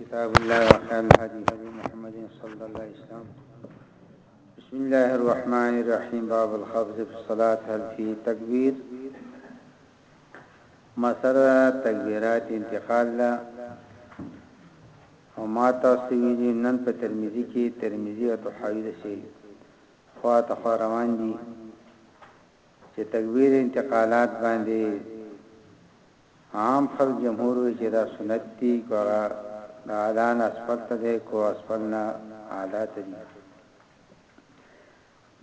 كتاب الله وخير الهدي هدي محمد صلى الله عليه وسلم بسم الله الرحمن الرحيم باب الخفض في الصلاة هل في تكبير مسره تکبیرات انتقال لا او ما تاسو ویلي نن په ترمذی کې ترمذی او طحاوی د شی خوا ته روان دي چې تکبیر انتقالات باندې عام خلک جمهور وي چې دا سنت دي که هغه د اعلی نه اسفل ته دی که اسفل نه اعلی ته دي.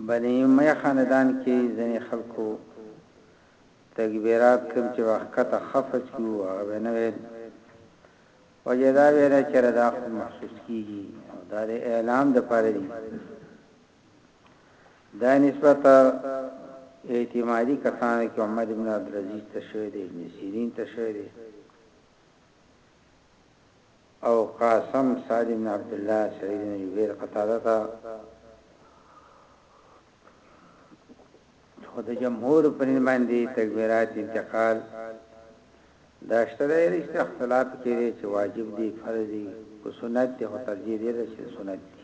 بني امیه خاندان کې ځینې خلکو تکبیرات کوم چې به ښکته خفض کړي وو هغه به نه ویل وجه دا ویله چې دا خو محسوس کیږي او دا د اعلام دپاره دي دا نسبت اعتمادي کسانو کې عمر ابن عبد العزيز ته شوی دی ابن سيرين ته شوی دی او قاسم سعد بن عبد الله سعيد بن جبير قتاده ته خو د جمهور پر باندې تکبیرات انتقال دا شتره رښت اختلاف کړي چې واجب دي فرض دي او سنت ته ترجیح دي چې سنت دي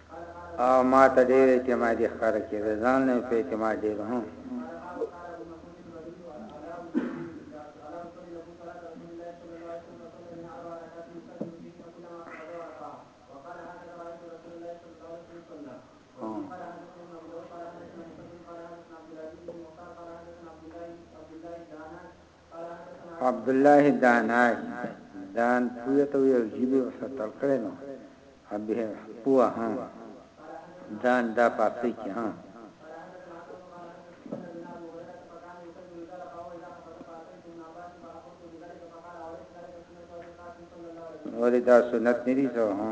او ماته ډیر اعتمادی ښکاره کیده ځان له مې په اعتماد ډیر هم عبد الله دانای دان پوی ته یو جیبه وساتل کړي نو ابه پوه ها دان دا پاسې کې ها ولې دا سنت نه دي ته ها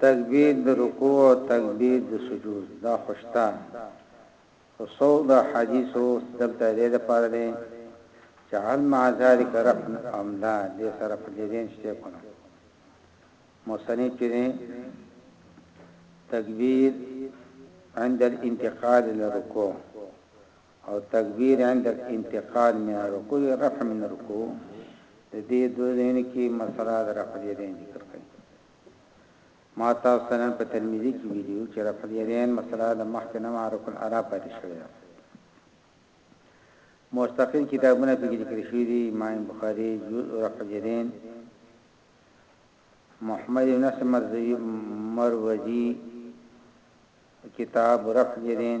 تکبیر د رکوع او تکبیر د سجود دا خوشتا او څو د حدیثو دلته دې لپاره دي چې هل مع ذلك رفع املا دې سره په دې دین شته کنه مصنف چې تکبیر عند الانتقال للركوع او تکبیر عند الانتقال من الرکوع والرفع من الرکوع د دې دوه ځایونو کې مسله د رفع الیدین ذکر کړي ما تاسو ته نن په ترمذی کې ویلو چې رفع الیدین مسله د مخکې نه معرف العرا پاتې شوې ده مستقل کتابونه په کې ذکر شوی دي امام بخاری جزء رفع الیدین محمد بن نصر مروزی کتاب رفع الیدین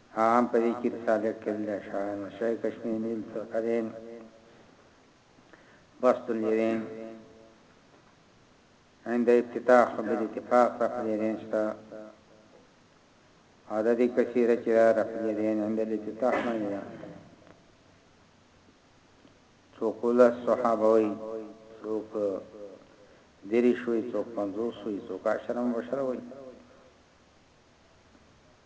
هغه هم په دې کې د صادق کېدل دی، شاعر نور شاه کشمیر، نیل ترکدین، بست الیرین، عند افتتاح حب الاتفاق رفع الیدین شته او د دې کثیره چې دا رفع الیدین عند الافتتاح باندې ده څوک له صحابه وي څوک دری شوي څوک پنځوس وي څوک عشره مبشره وي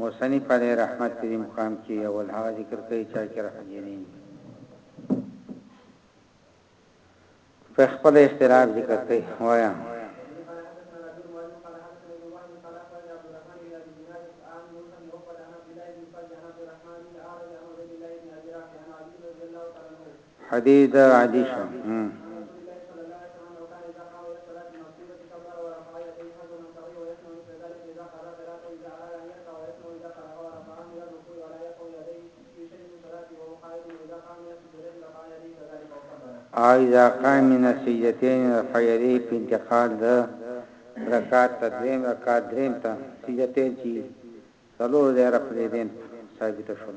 مصنف علیه رحمت په دې مقام کي اول هغه ذکر کوي چا چي رفع جنین دي په خپل اختلاف ذکر کوي وایا حديث د عادي شو هم. او اذا قام من السجدتين رفع يديه په انتقال د رکعت ته دریم رکعت دریم ته سجدتين چی څلور دی رفع یدین ثابت شول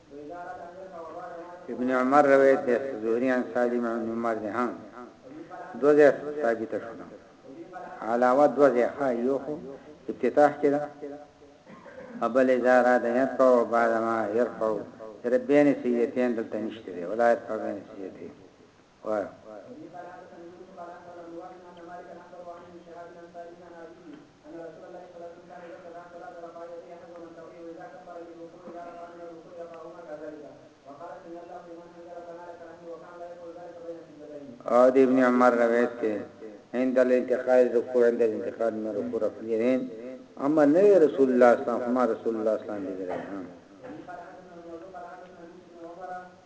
ابن عمر روایت دی زهری عن سالم عن عمر دی هم دوزه ثابت شونه علاوه دوزه ها یو خو افتتاح کړه ابل ازاره د يرفع او بعد ما يرفع ربين سيتين دلته نشته دی ولایت په بین سیتین او د ابن عمر روایت ته عند الانتقال رکوع عند الانتقال من رکوع رفعين اما نه رسول الله صلی الله علیه وسلم رسول الله صلی الله علیه وسلم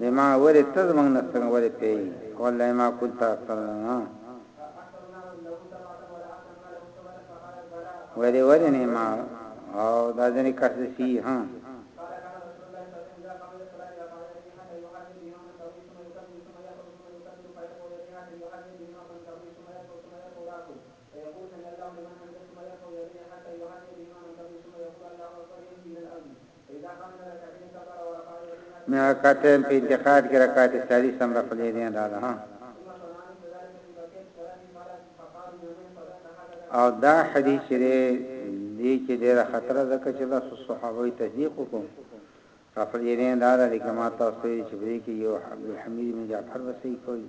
لما ولې ته زمونږ نه څنګه ولې پیي او لما كنت ارسلنا ولې ولې نه ما او دا ځنې کس سی ها من رکعتين په انتقاد کې رکعت ثالث هم رقليدين رااله ها او دا حدیث لري دي چې ډېر خطر ده چې الله صحابه تصدیق وکړو رفل یې نه دا د کما تاسو چې بری کې یو عبد الحمید بن جعفر وسې کوي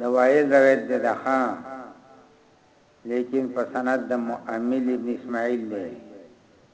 د وائل روایت د دخا لیکن په سند د مؤمل ابن اسماعیل دی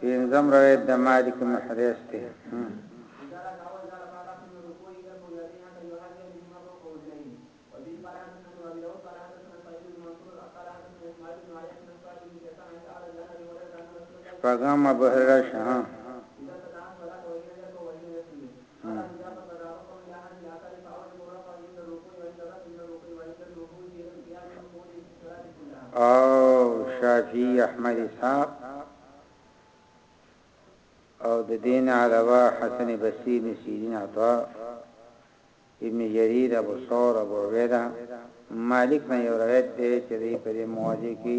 پنځم روایت د مالک بن حریث دی شپږم ابو هريره شه او شافعي احمد اسحاق او د دین علاوه حسن بصری ابن سیرین عطا ابن جریر ابو ثور ابو عبیده مالک نه یو روایت دی چې دی په موازی کې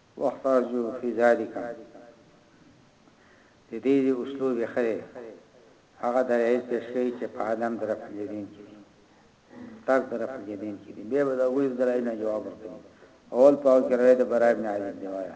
وخرجو فی ذالکم د دې دې اسلوب یې ښه دی هغه دلایل پیش کوي چې په عدم د رفع الیدین کې دي ترک د رفع الیدین کې دي بیا به د هغوی دلایل نه جواب ورکوي اول په هغو کې روایت د برا ابن عازب دی وایه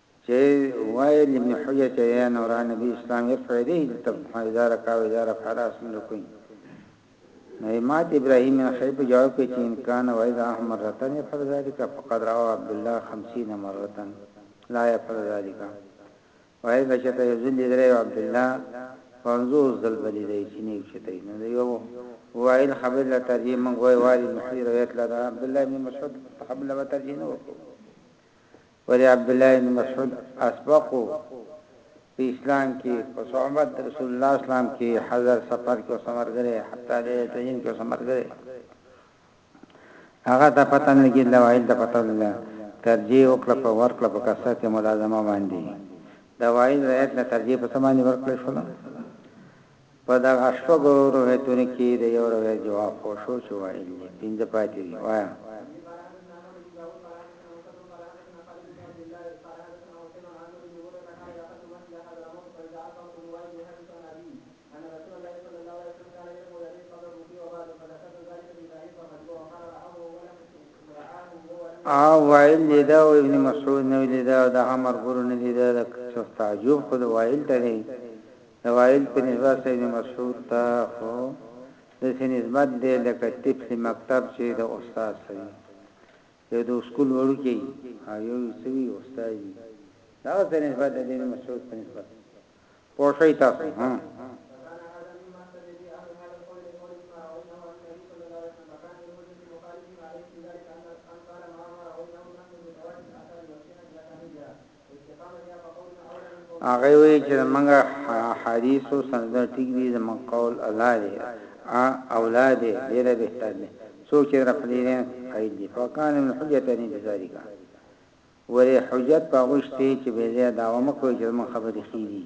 چه وائل ابن حجر چه يا نورا نبی اسلام يرفع يديه للتبحا اذا رکع و اذا رفع راسه من رکوع نو مات ابراهيم بن خليل په جواب کې چې ان کان وایدا احم مرتن يفعل ذلك فقد روى عبد الله 50 مرتن لا يفعل ذلك وایل بچته یو ځل لیدره عبد الله پنځو ځل بلی دی چې نیو چته نو یو وایل خبر لا ترجمه من غوي والي محي روایت لا عبد الله بن مسعود خبر لا ترجمه وکړو ولی عبدالله ابن مسعود اسبق وو په اسلام کی په صحبت د رسول الله اسلام کی حضر سفر کی اوسه مرګره حتی د تجین کی اوسه مرګره هغه ته پته نه کیږي دا وایل د پته نه ترجیح وکړه په ورکړه په کثرت ملازمه باندې دا وایل رایت نه ترجیح په سمانی ورکړه شو په دغه شپږو روایتونو کي د یو روایت جواب پوه شو چي واحد دی، پنځه پاتي دي، وایم. او وائل لیده او ابن مسعود نو لیده او د عمر ګورو نه لیده د څه تعجب خود وائل ته دی د وائل په نسبت سيد مسعود ته خو داسې نسبت دی لکه طفل مکتب چې د استاد څه وي يو د اسکول وړوکی او يو يې څه وي استاد وي دغه څه نسبت د دين مسعود په نسبت دی پوه شوئ تاسو ها. هغه وی چې زمونږ حدیث او سند ټیک دی زمونږ قول الله دی اولاد دی ډیر بهتر دی څوک چې در خلیرین قید دی فکان من حجت نه بذالک ولی حجت پاغشته چې به زه داوا مکوې چې زمونږ خبرې خې دی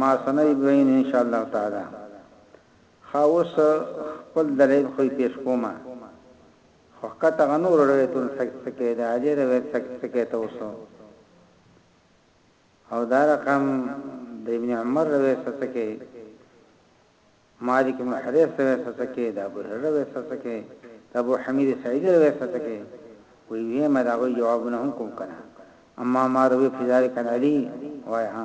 ما سنه ابراهیم ان شاء الله تعالی خا اوس خپل دلیل خو پیش کومه خو کته غنو روایتون سک سکه د علی روایت سک سکه ته اوس او دا رقم د ابن عمر روایت سکه مالک بن حريث وسوسه کې د ابو هرره وسوسه کې د ابو حميد سعيدي وسوسه کې وي وي ما دا غوي جوابونه هم کوم کنه اما ما روي في ذلك عن علي وای ها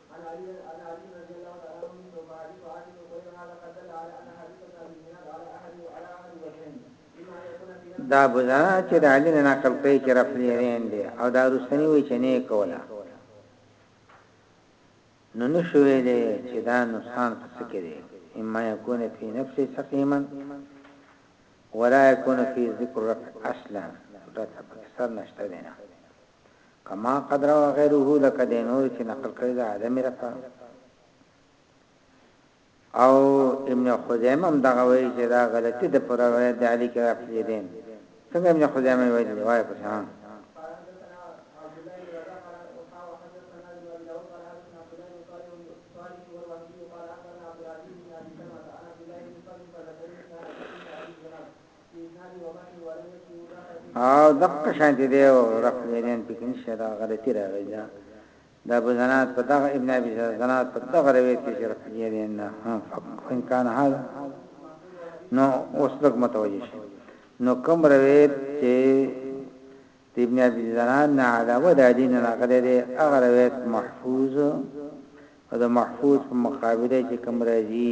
عن علي عن علي رضي الله تعالي عنه مثله فحديث عائشة غير هذا قد دل على ان حديث ابن ابي الزناد على احد على احد وجهين اما ان يكون في نفس دا بوزا چې د علي نه نقل کوي چې رفع اليدين دي او دا رسنی وي چې نه کوله نو نشوي له چې دا نقصان پس کړي اما يكون في نفس سقيما ولا يكون في ذكر رفع اصلا رفع اکثر نشته دینه کما قد روى غيره لکه د نور چې نقل کړی دا عدم رفع او ابن خزیمه هم دغه وایي چې دا غلطي د پر روایت د علی کې رفع دي څنګه ابن خزیمه وایي دی وایي په شان او دغه شان دي دی او رفع یلین پکې نشه دا غلطي راغلی دا د ابو زناد په دغه ابن ابي زناد په دغه روایت کې چې رفع یلین نه فکان کان هاذا نو اوس لږ متوجه شي نو کوم روایت چې د ابن ابي زناد نه علاوه د دین نه غلې دی هغه روایت محفوظ او د محفوظ په مقابله کې کوم راځي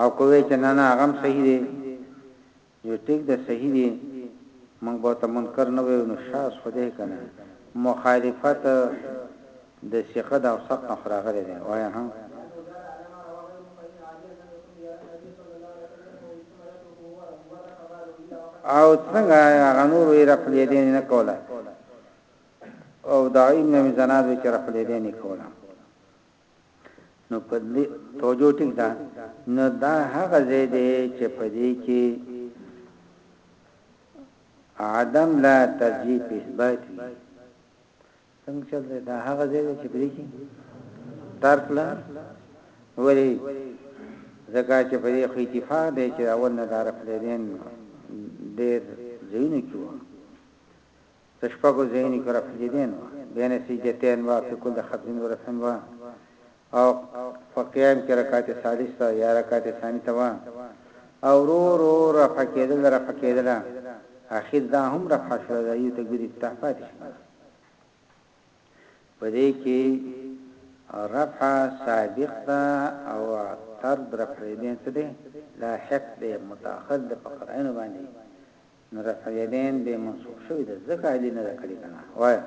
او که وې چې نه نه هغه هم صحیح دی نو ټیک ده صحیح دی موږ به ورته منکر نه وایو نو شاذ خو دی کنه مخالفت د ثقه د اوثق نه خو راغلی دی وایه ها. او څنګه هغه نور وی رفع الیدین نه کوله او دا ابن مزناد وی چې رفع الیدین کوله نو په دې توجه ټیک ده نو دا هغه ځای دی چې په دې کې عدم لا ترجیح په اثبات وي څنګه چې دا هغه ځای چې پرې کې ترک لا وری زکه چې په دې خو اتفاق دی چې اول نه دار فلین ډېر زینو کیو د شپږو ځایونو کې رفع الیدین وه، بین السجدتین وه، فی کل خفض و رفع وه او په قیام کې رکعت ثالث ته یا رکعت ثانی ته وه او ورو ورو رفع کیدله رفع کیدله اخیر دا هم رفع شوله دا یو تکبیر افتتاح پاتې شو کنه. په دې کې رفع سابق ده او طرد رفع اليدين څه دی؟ لاحق دی، متأخر دی په قطعینو باندې، نو رفع اليدين بې منسوخ شوی ده، ځکه علي نه ده کړې که نه؟ وایه.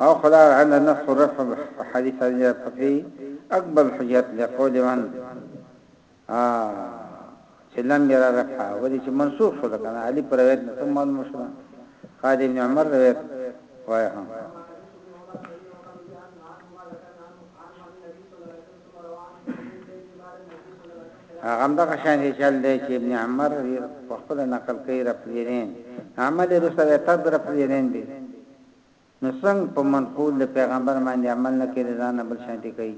او خدار ان النفس رفع حدیث یا فقی اکبر حجت لقول من ا چې لم ير رفع ولې چې منسوخ شو کنه علی پر روایت نه ثم مشنا قال ابن عمر روایت وایه هغه هم دغه شان دی چل دی چې ابن عمر په خپل نقل کوي رفضیرین عمل رسوي تر رفضیرین دی نو څنګه په منقول د پیغمبر باندې عمل نه کوي ځان بل شان دی کوي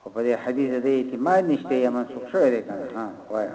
خو په دې حدیث دې اعتماد نشته یا منسوخ شوی دی کنه ها وایا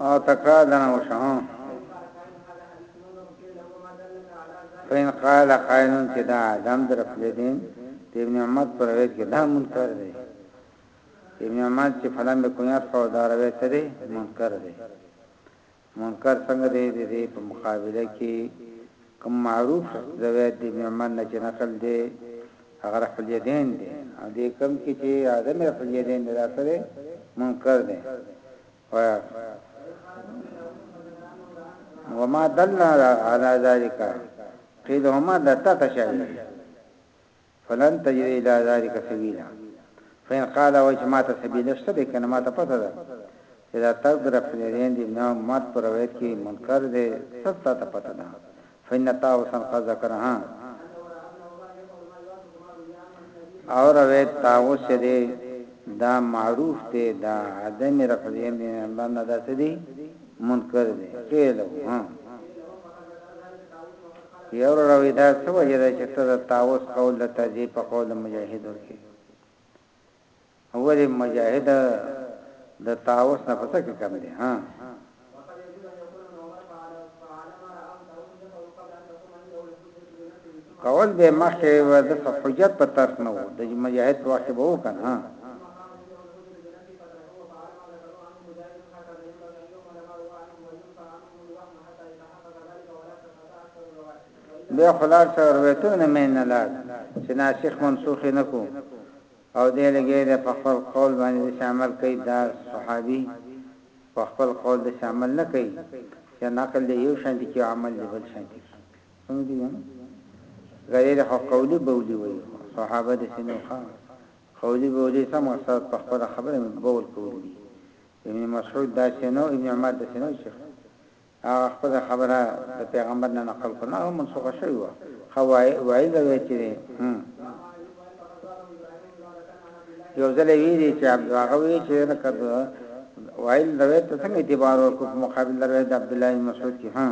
او تکرار دنا وشهم فین قال قائلون چې دا دم در خپل دین د ابن محمد پر روایت کې دا منکر دی ابن محمد چې فلم به کونیات خو دا روایت څه دی منکر دی منکر څنګه دی د دې په مقابله کې کوم معروف زوید د ابن عمر نه چې نقل دی هغه رفع الیدین دی او دې کوم کې چې عدم رفع الیدین دی دا څه دی منکر دی وما دل علی ذلک قیلهما دتا تشابه فلن تجد الى ذلک سبیلا فان قال وای چې ماته سبیل شته لیکنه ماته پته ده چې دا ترک د رفلرین دی ابن مرد پر روایت کې منکر دی سب تاته پته ده فان طاوسا قد ذکرها او روایت طاوس دی دا معروف دی دا عدم رفلرین دی الله نه ده سدي منکر دی قیل ها یو وروره دا څه وجه ده چې ته د طاوس قول د ترجیح په قول د مجاهد ورکوې ولې مجاهد د طاوس نه په څه کې کم دی ها قول به مخکې و د حجت په طرف نه وو د مجاهد په وخت به وکړ ها بیا خلاص سره روایتو نه مې نه لاړ چې ناسخ منسوخ نه کو او دې لګې دې په خپل قول باندې د عمل کوي دا صحابي په خپل قول د عمل نه کوي چې نقل دې یو شان دي کې عمل دې بل شان دي څنګه دي نه غیر خو قولي بولی وي صحابه دې سينو خان قولي بولی سم مقصد په خپل خبره مې بول کولی ابن مسعود دا سينو ابن عمر دا سينو شيخ هغه خپله خبره د پيغمبر نه نقل کړه نو هغه منسوخه شوې وه خو وائل به وې چې یو ځل ویلي چې عبد هغه وی چې لکه وائل روایت ته څنګه اعتبار ورکو په مقابل د روایت عبد الله بن مسعود کې ها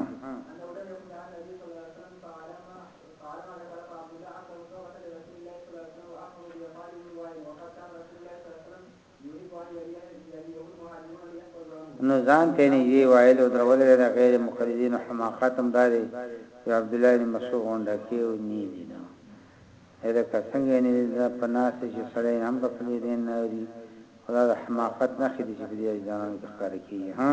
نو ځان ته یې نږدې وایل او درول یې د غیر مقلدینو حماقت هم دا دی چې د عبدالله بن مسعود غونډه کې یې نۀ دي نو یې لکه څنګه یې نۀ دي دا په ناست دی چې سړی یې هم د خپلې دین نه اوري خو دا د حماقت نښې دي چې په دې یزدانانو کې ښکاره کېږي هه.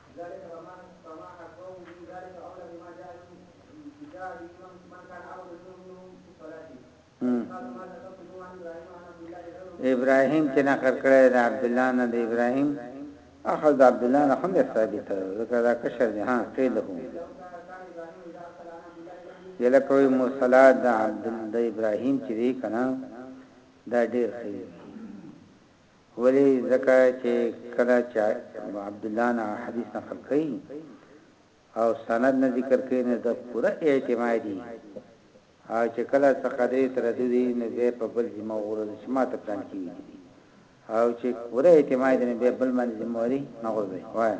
ذلک فمن فما حقه من ذلک اولى بما جاء من كتاب من كان اعبد منه منهم في الصلاه قالوا ما تقصدون عن ابراهيم عن عبد الله غيره ابراهيم چې نقل کړی د عبد الله نه د ابراهيم اخذ د عبد الله نه هم ثابت ده ځکه دا کشر دی ها قیل هو یلکوی مصلات د عبد د ابراهیم چې دی کنه دا ډیر خیر ولی ځکه چه کله چه عبدالله نه حدیث نقل کړی او سند نه ذکر کړی نو ده پوره اعتمادی او چه کله څه قدری ترددی نو بیا په بل ذمه وغورځی چه ماته پلانکی ویلی دی او چه پوره اعتمادی نو بیا بل باندی ذمه واری نه غورځی وایه.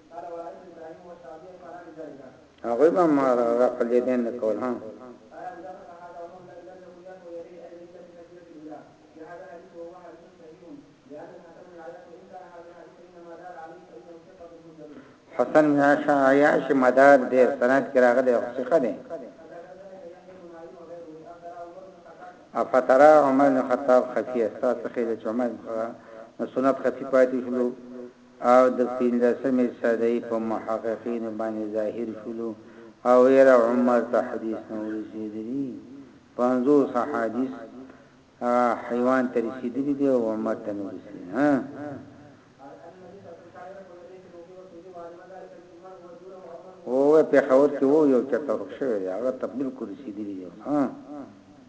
هغوی به ما را په لیدین نه کول هم حسن یاشا یاش مدار دې سند کې راغلی او څه خدای افترا عمر خطاب خفیه تاسو خېل چې عمر نو سنت خفیه پاتې شلو او د پنځلسمې صدۍ په محققینو باندې ظاهر شولو او ایره عمر ته حدیث نه ورسیدلي پنځوس احادیث هغه حیوان ته رسیدلي دي او عمر ته نه رسیدلي وو پېښور کې وو یو چرته ورک شوی دی هغه ته بالکل رسیدلي دي.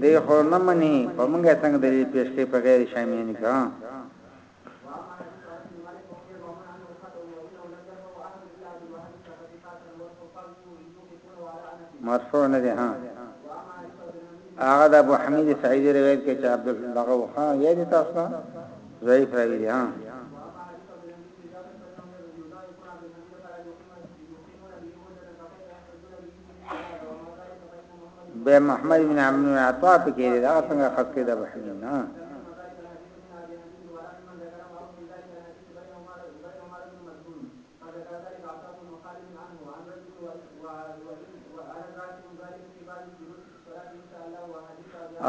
دی خو نه مني په موږه څنګه دلیل پیش کوي په غیر شامیانی کې مرفوع نه دی ها هغه د ابو حمید سعیدی روایت کې چې عبد الله دغه وخا یې دي تاسو ضعیف راوی دي ها به محمد بن عمرو بن عطا په کې دا څنګه خط کې دا بحث نه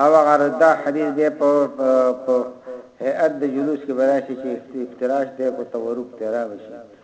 او غره دا حدیث دی په په هيئت د جلوس کې براشي چې افتراش دی کو تورب تیرا وشي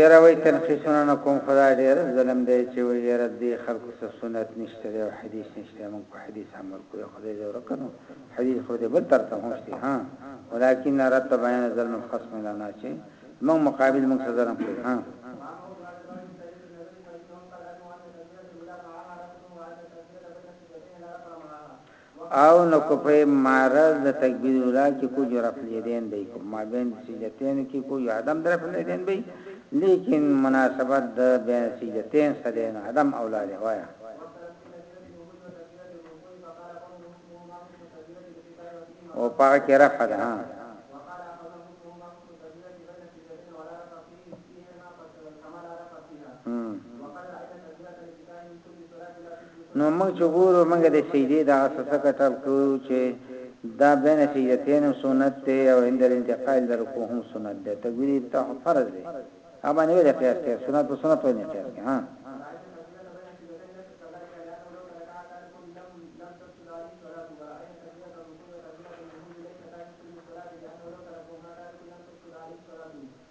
یاره وای تنقیسونه نه کوم خدا ډیر ظلم دی چې وای یاره دی خلکو سره سنت نشته دی او حدیث نشته موږ په حدیث عمل کوو خدای دې ورکنو حدیث خو دې بل تر ته هم شته ها ولکن رد بیان ظلم الخصم لنا چې موږ مقابل موږ سره ظلم کوي ها او نه کو پۀ معرض د تکبیر اولی کې کوجو رفع الیدین بۀ کو مابین السجدتین کې کو جو عدم د رفع الیدین بۀ لیکن مناسبت د بین السجدتین سره دی نو عدم اولی دی وایه. او په هغه کې رفع ده. نو موږ چې ګورو موږ د سیدی د اساسه کتل کوو چې دا بین سیدتین سنت دی او عند الانتقال در کو هم سنت دی تکبیر افتح فرض دی اما نه ویل قیاس کې سنت په سنت باندې قیاس کې ها